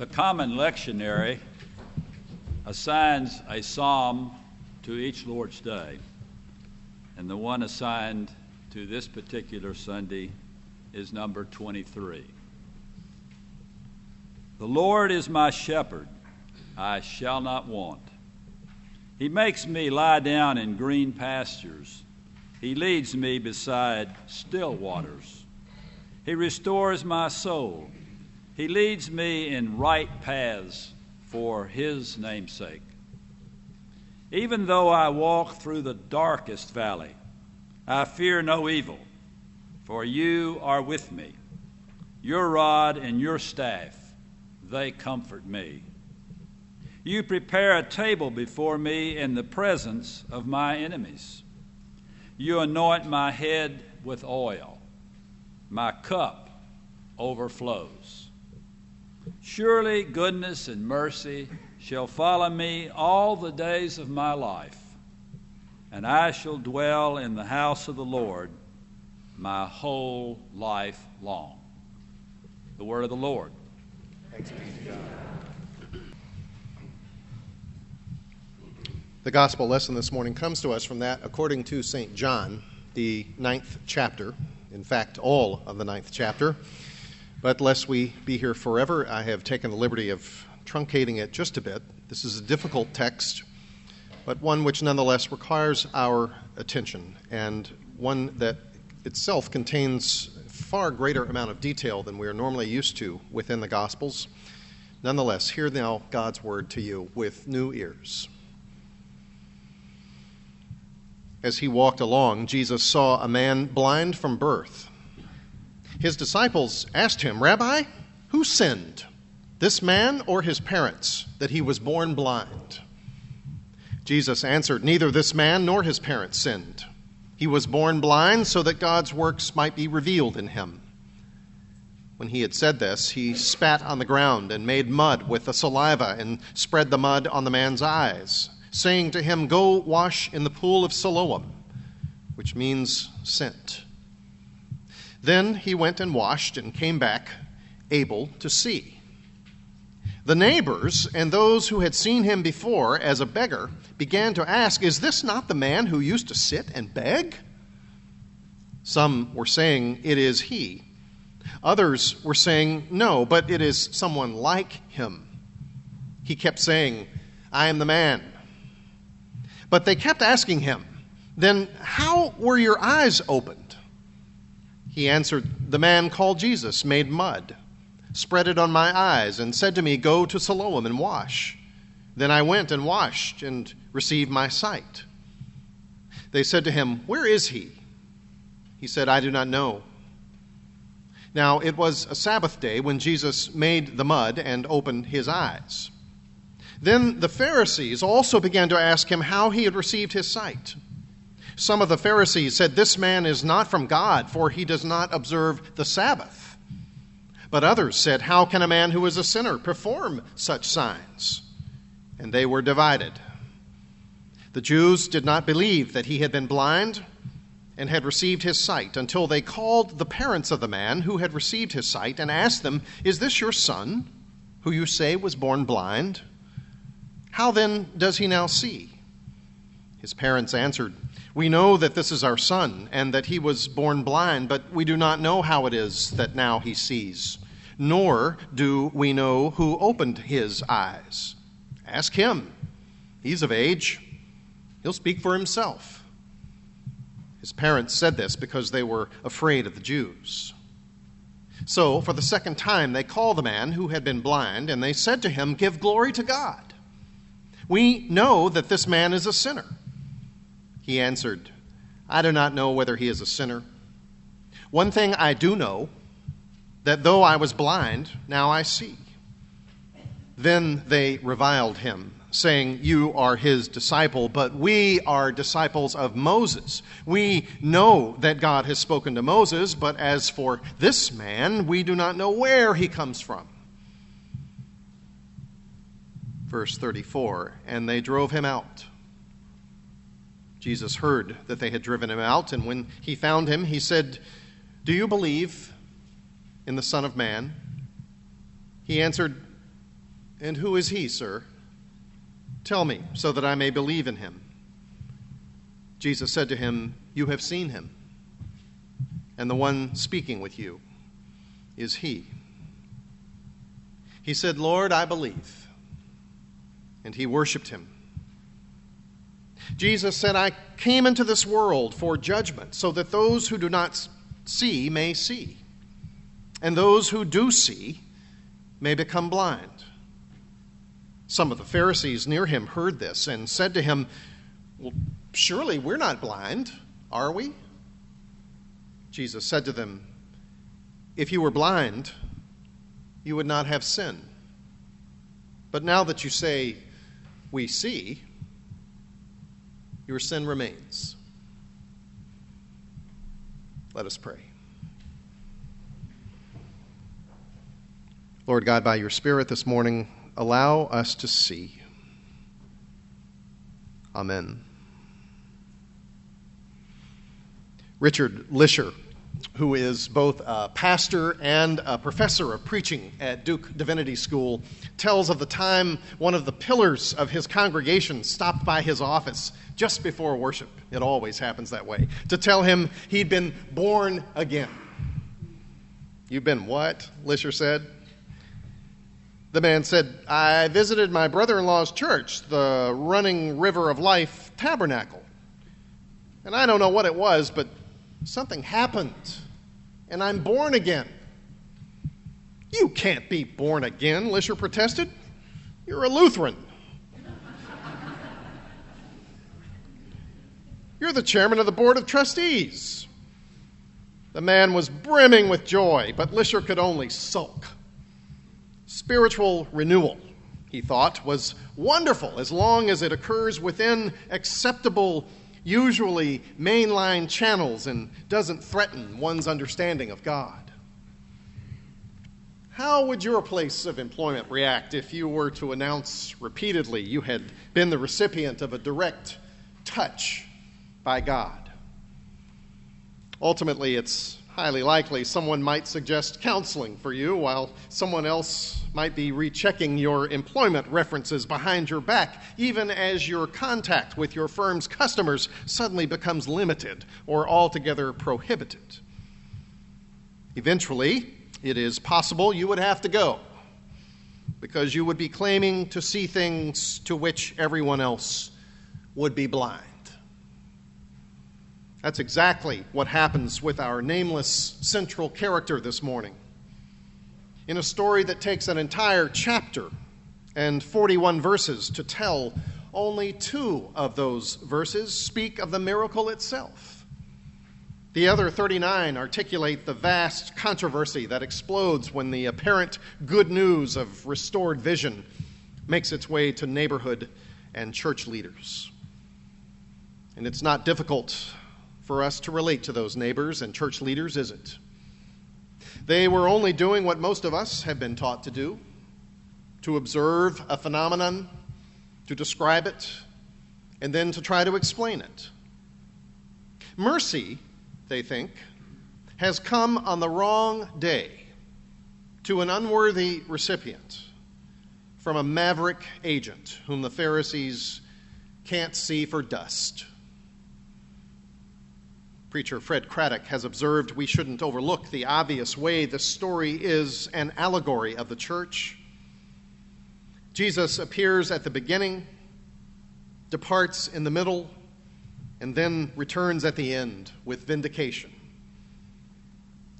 The Common Lectionary assigns a psalm to each Lord's Day, and the one assigned to this particular Sunday is number 23. The Lord is my shepherd, I shall not want. He makes me lie down in green pastures. He leads me beside still waters. He restores my soul. He leads me in right paths for His namesake. Even though I walk through the darkest valley, I fear no evil, for you are with me. Your rod and your staff, they comfort me. You prepare a table before me in the presence of my enemies. You anoint my head with oil. My cup overflows. Surely goodness and mercy shall follow me all the days of my life, and I shall dwell in the house of the Lord my whole life long. The word of the Lord. Thanks be to God. The gospel lesson this morning comes to us from that according to St. John, the ninth chapter. In fact, all of the ninth chapter. But lest we be here forever, I have taken the liberty of truncating it just a bit. This is a difficult text, but one which nonetheless requires our attention, and one that itself contains far greater amount of detail than we are normally used to within the Gospels. Nonetheless, hear now God's word to you with new ears. As he walked along, Jesus saw a man blind from birth. His disciples asked him, Rabbi, who sinned, this man or his parents, that he was born blind? Jesus answered, Neither this man nor his parents sinned. He was born blind so that God's works might be revealed in him. When he had said this, he spat on the ground and made mud with the saliva and spread the mud on the man's eyes saying to him, Go wash in the pool of Siloam, which means sent. Then he went and washed and came back able to see. The neighbors and those who had seen him before as a beggar began to ask, Is this not the man who used to sit and beg? Some were saying, It is he. Others were saying, No, but it is someone like him. He kept saying, I am the man. But they kept asking him, Then how were your eyes opened? He answered, The man called Jesus made mud, spread it on my eyes, and said to me, Go to Siloam and wash. Then I went and washed and received my sight. They said to him, Where is he? He said, I do not know. Now it was a Sabbath day when Jesus made the mud and opened his eyes. Then the Pharisees also began to ask him how he had received his sight. Some of the Pharisees said, This man is not from God, for he does not observe the Sabbath. But others said, How can a man who is a sinner perform such signs? And they were divided. The Jews did not believe that he had been blind and had received his sight until they called the parents of the man who had received his sight and asked them, Is this your son, who you say was born blind? How then does he now see? His parents answered, We know that this is our son, and that he was born blind, but we do not know how it is that now he sees, nor do we know who opened his eyes. Ask him. He's of age, he'll speak for himself. His parents said this because they were afraid of the Jews. So, for the second time, they called the man who had been blind, and they said to him, Give glory to God. We know that this man is a sinner. He answered, I do not know whether he is a sinner. One thing I do know that though I was blind, now I see. Then they reviled him, saying, You are his disciple, but we are disciples of Moses. We know that God has spoken to Moses, but as for this man, we do not know where he comes from verse 34. And they drove him out. Jesus heard that they had driven him out, and when he found him, he said, Do you believe in the Son of Man? He answered, And who is he, sir? Tell me, so that I may believe in him. Jesus said to him, You have seen him, and the one speaking with you is he. He said, Lord, I believe. And he worshiped him. Jesus said, I came into this world for judgment, so that those who do not see may see, and those who do see may become blind. Some of the Pharisees near him heard this and said to him, Well, surely we're not blind, are we? Jesus said to them, If you were blind, you would not have sin. But now that you say, We see, your sin remains. Let us pray. Lord God, by your Spirit this morning, allow us to see. Amen. Richard Lischer, who is both a pastor and a professor of preaching at Duke Divinity School, tells of the time one of the pillars of his congregation stopped by his office just before worship. It always happens that way. To tell him he'd been born again. You've been what? Lischer said. The man said, I visited my brother in law's church, the Running River of Life Tabernacle. And I don't know what it was, but something happened, and I'm born again. You can't be born again, Lischer protested. You're a Lutheran. You're the chairman of the board of trustees. The man was brimming with joy, but Lischer could only sulk. Spiritual renewal, he thought, was wonderful as long as it occurs within acceptable, usually mainline channels and doesn't threaten one's understanding of God. How would your place of employment react if you were to announce repeatedly you had been the recipient of a direct touch by God? Ultimately, it's highly likely someone might suggest counseling for you while someone else might be rechecking your employment references behind your back, even as your contact with your firm's customers suddenly becomes limited or altogether prohibited. Eventually, it is possible you would have to go because you would be claiming to see things to which everyone else would be blind. That's exactly what happens with our nameless central character this morning. In a story that takes an entire chapter and 41 verses to tell, only two of those verses speak of the miracle itself. The other 39 articulate the vast controversy that explodes when the apparent good news of restored vision makes its way to neighborhood and church leaders. And it's not difficult for us to relate to those neighbors and church leaders, is it? They were only doing what most of us have been taught to do to observe a phenomenon, to describe it, and then to try to explain it. Mercy, they think, has come on the wrong day to an unworthy recipient from a maverick agent whom the Pharisees can't see for dust. Preacher Fred Craddock has observed we shouldn't overlook the obvious way the story is an allegory of the church. Jesus appears at the beginning, departs in the middle, and then returns at the end with vindication.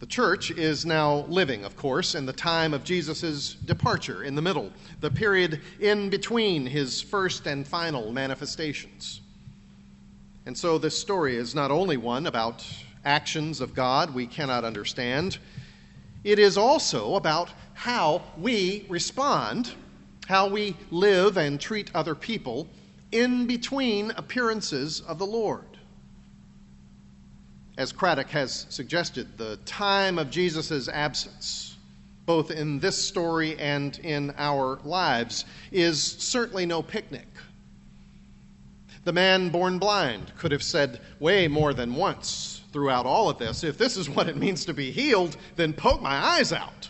The church is now living, of course, in the time of Jesus' departure in the middle, the period in between his first and final manifestations. And so this story is not only one about actions of God we cannot understand, it is also about how we respond, how we live and treat other people in between appearances of the Lord. As Craddock has suggested, the time of Jesus' absence, both in this story and in our lives, is certainly no picnic. The man born blind could have said way more than once throughout all of this if this is what it means to be healed, then poke my eyes out.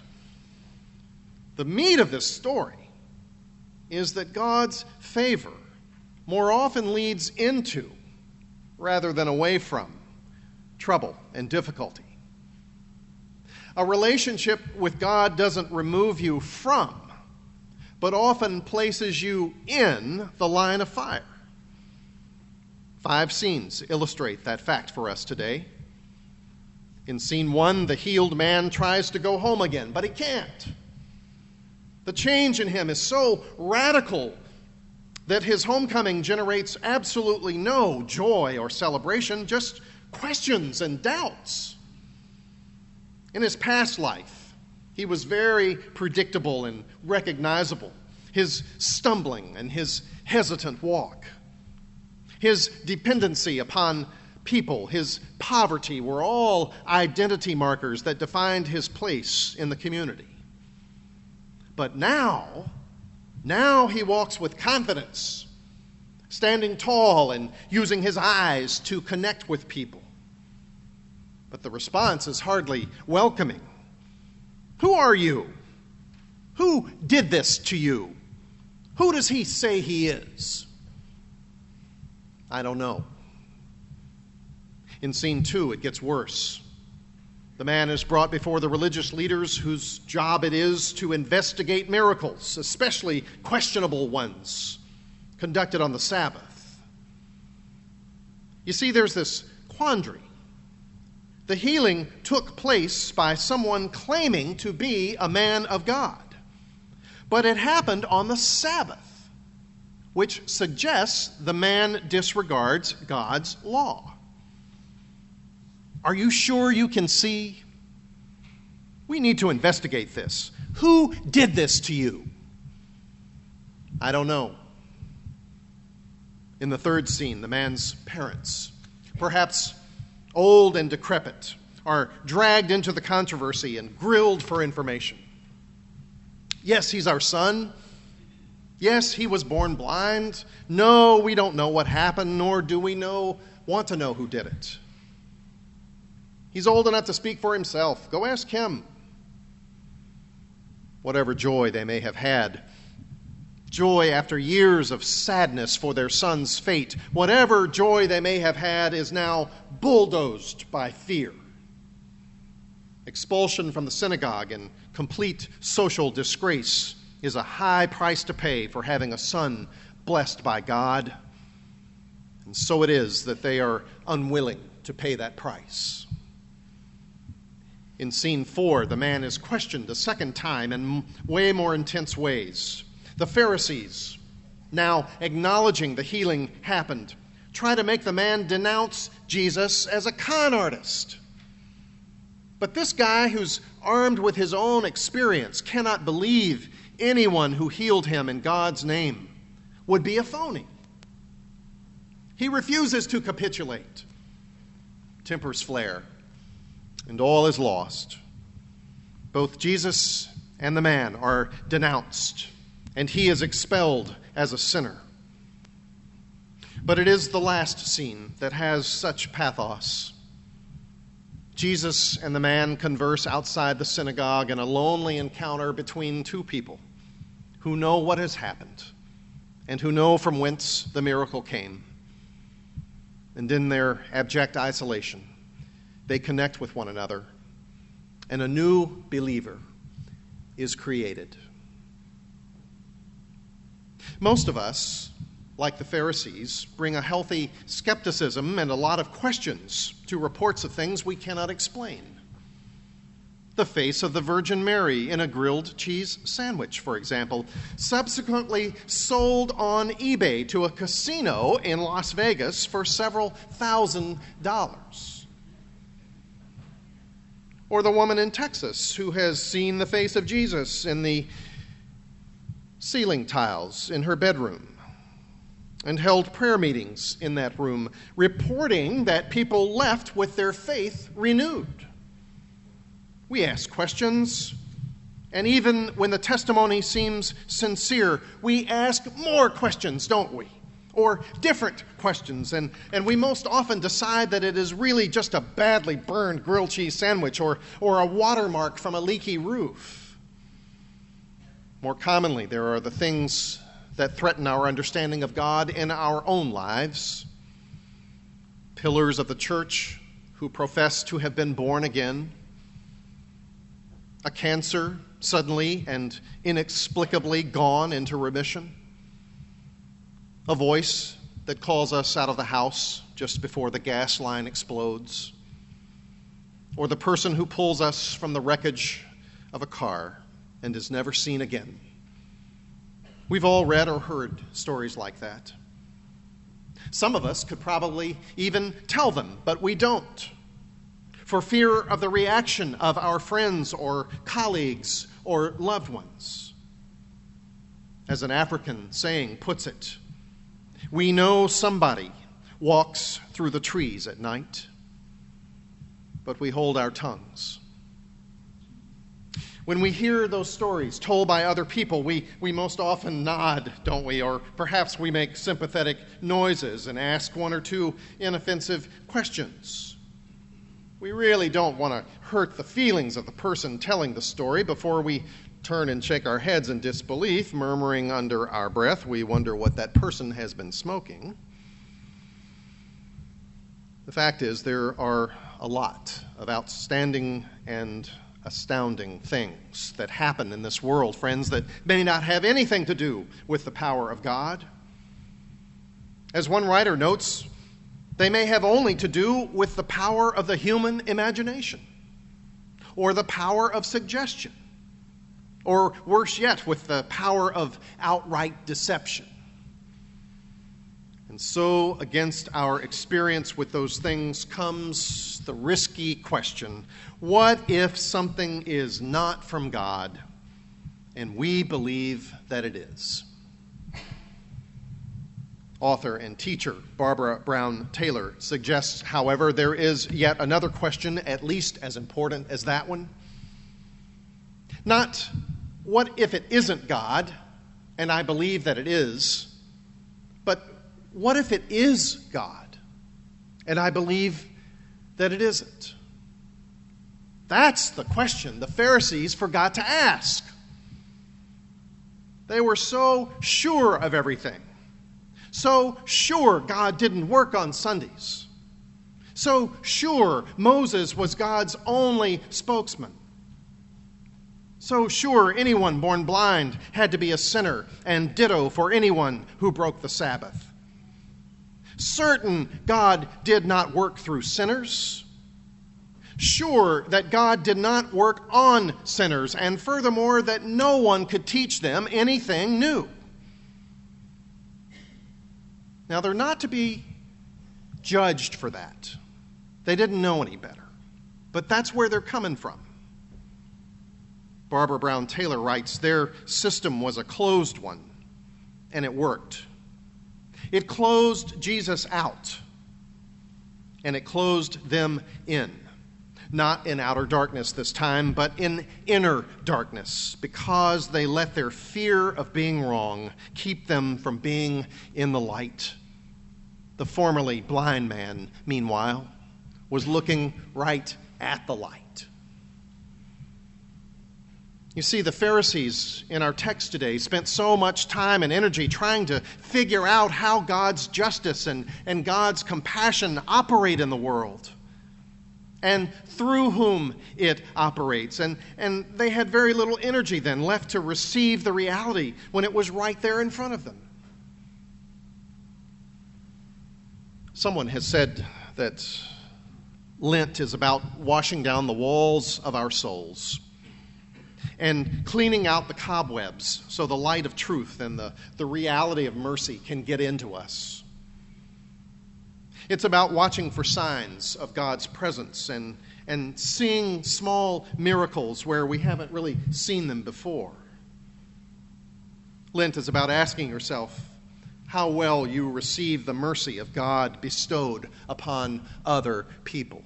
The meat of this story is that God's favor more often leads into, rather than away from, trouble and difficulty. A relationship with God doesn't remove you from, but often places you in the line of fire. Five scenes illustrate that fact for us today. In scene one, the healed man tries to go home again, but he can't. The change in him is so radical that his homecoming generates absolutely no joy or celebration, just questions and doubts. In his past life, he was very predictable and recognizable. His stumbling and his hesitant walk, his dependency upon people, his poverty were all identity markers that defined his place in the community. But now, now he walks with confidence, standing tall and using his eyes to connect with people. But the response is hardly welcoming. Who are you? Who did this to you? Who does he say he is? I don't know. In scene two, it gets worse. The man is brought before the religious leaders whose job it is to investigate miracles, especially questionable ones conducted on the Sabbath. You see, there's this quandary. The healing took place by someone claiming to be a man of God, but it happened on the Sabbath, which suggests the man disregards God's law. Are you sure you can see? We need to investigate this. Who did this to you? I don't know. In the third scene, the man's parents, perhaps old and decrepit, are dragged into the controversy and grilled for information. Yes, he's our son. Yes, he was born blind. No, we don't know what happened, nor do we know want to know who did it. He's old enough to speak for himself. Go ask him. Whatever joy they may have had, joy after years of sadness for their son's fate, whatever joy they may have had is now bulldozed by fear. Expulsion from the synagogue and complete social disgrace is a high price to pay for having a son blessed by God. And so it is that they are unwilling to pay that price. In scene four, the man is questioned a second time in way more intense ways. The Pharisees, now acknowledging the healing happened, try to make the man denounce Jesus as a con artist. But this guy, who's armed with his own experience, cannot believe anyone who healed him in God's name would be a phony. He refuses to capitulate. Tempers flare and all is lost. Both Jesus and the man are denounced, and he is expelled as a sinner. But it is the last scene that has such pathos. Jesus and the man converse outside the synagogue in a lonely encounter between two people who know what has happened and who know from whence the miracle came. And in their abject isolation, they connect with one another, and a new believer is created. Most of us, like the Pharisees, bring a healthy skepticism and a lot of questions to reports of things we cannot explain. The face of the Virgin Mary in a grilled cheese sandwich, for example, subsequently sold on eBay to a casino in Las Vegas for several thousand dollars or the woman in Texas who has seen the face of Jesus in the ceiling tiles in her bedroom and held prayer meetings in that room, reporting that people left with their faith renewed. We ask questions, and even when the testimony seems sincere, we ask more questions, don't we? or different questions. And, and we most often decide that it is really just a badly burned grilled cheese sandwich or, or a watermark from a leaky roof. More commonly, there are the things that threaten our understanding of God in our own lives. Pillars of the church who profess to have been born again. A cancer suddenly and inexplicably gone into remission. A voice that calls us out of the house just before the gas line explodes. Or the person who pulls us from the wreckage of a car and is never seen again. We've all read or heard stories like that. Some of us could probably even tell them, but we don't. For fear of the reaction of our friends or colleagues or loved ones. As an African saying puts it, we know somebody walks through the trees at night, but we hold our tongues. When we hear those stories told by other people, we, we most often nod, don't we? Or perhaps we make sympathetic noises and ask one or two inoffensive questions. We really don't want to hurt the feelings of the person telling the story before we turn and shake our heads in disbelief, murmuring under our breath, we wonder what that person has been smoking. The fact is, there are a lot of outstanding and astounding things that happen in this world, friends, that may not have anything to do with the power of God. As one writer notes, they may have only to do with the power of the human imagination or the power of suggestion or worse yet, with the power of outright deception. And so, against our experience with those things comes the risky question what if something is not from God and we believe that it is? Author and teacher Barbara Brown Taylor suggests, however, there is yet another question, at least as important as that one. Not what if it isn't God, and I believe that it is, but what if it is God, and I believe that it isn't? That's the question the Pharisees forgot to ask. They were so sure of everything, so sure God didn't work on Sundays, so sure Moses was God's only spokesman. So sure, anyone born blind had to be a sinner, and ditto for anyone who broke the Sabbath. Certain God did not work through sinners. Sure that God did not work on sinners, and furthermore, that no one could teach them anything new. Now, they're not to be judged for that. They didn't know any better. But that's where they're coming from. Barbara Brown Taylor writes their system was a closed one, and it worked. It closed Jesus out, and it closed them in. Not in outer darkness this time, but in inner darkness, because they let their fear of being wrong keep them from being in the light. The formerly blind man, meanwhile, was looking right at the light. You see, the Pharisees in our text today spent so much time and energy trying to figure out how God's justice and, and God's compassion operate in the world and through whom it operates. And, and they had very little energy then left to receive the reality when it was right there in front of them. Someone has said that Lent is about washing down the walls of our souls and cleaning out the cobwebs so the light of truth and the, the reality of mercy can get into us. It's about watching for signs of God's presence and, and seeing small miracles where we haven't really seen them before. Lent is about asking yourself how well you receive the mercy of God bestowed upon other people.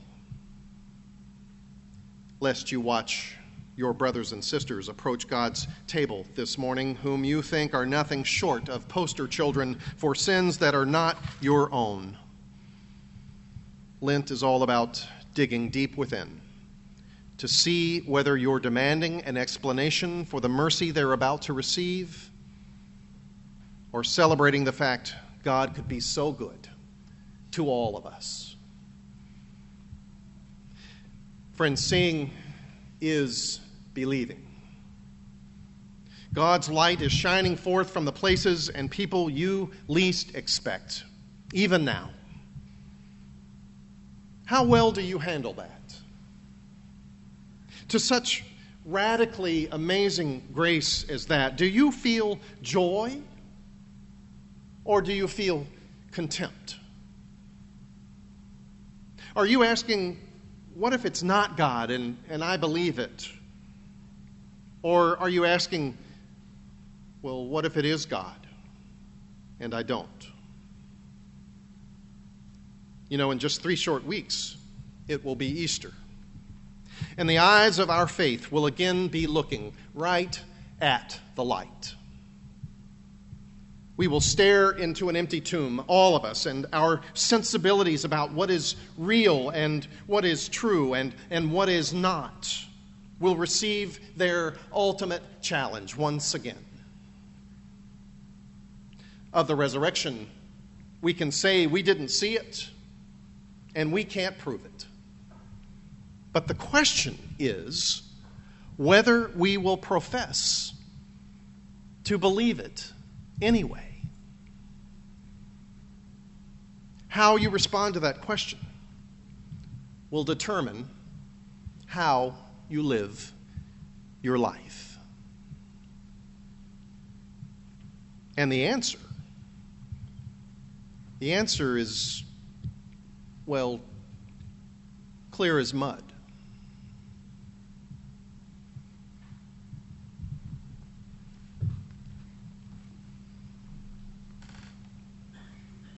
Lest you watch your brothers and sisters approach God's table this morning, whom you think are nothing short of poster children for sins that are not your own. Lent is all about digging deep within to see whether you're demanding an explanation for the mercy they're about to receive, or celebrating the fact God could be so good to all of us. Friends, seeing is believing. God's light is shining forth from the places and people you least expect, even now. How well do you handle that? To such radically amazing grace as that, do you feel joy or do you feel contempt? Are you asking, what if it's not God and, and I believe it? Or are you asking, well, what if it is God and I don't? You know, in just three short weeks, it will be Easter. And the eyes of our faith will again be looking right at the light. We will stare into an empty tomb, all of us, and our sensibilities about what is real and what is true and, and what is not will receive their ultimate challenge once again. Of the resurrection, we can say we didn't see it and we can't prove it. But the question is whether we will profess to believe it anyway. How you respond to that question will determine how you live your life. And the answer the answer is well clear as mud.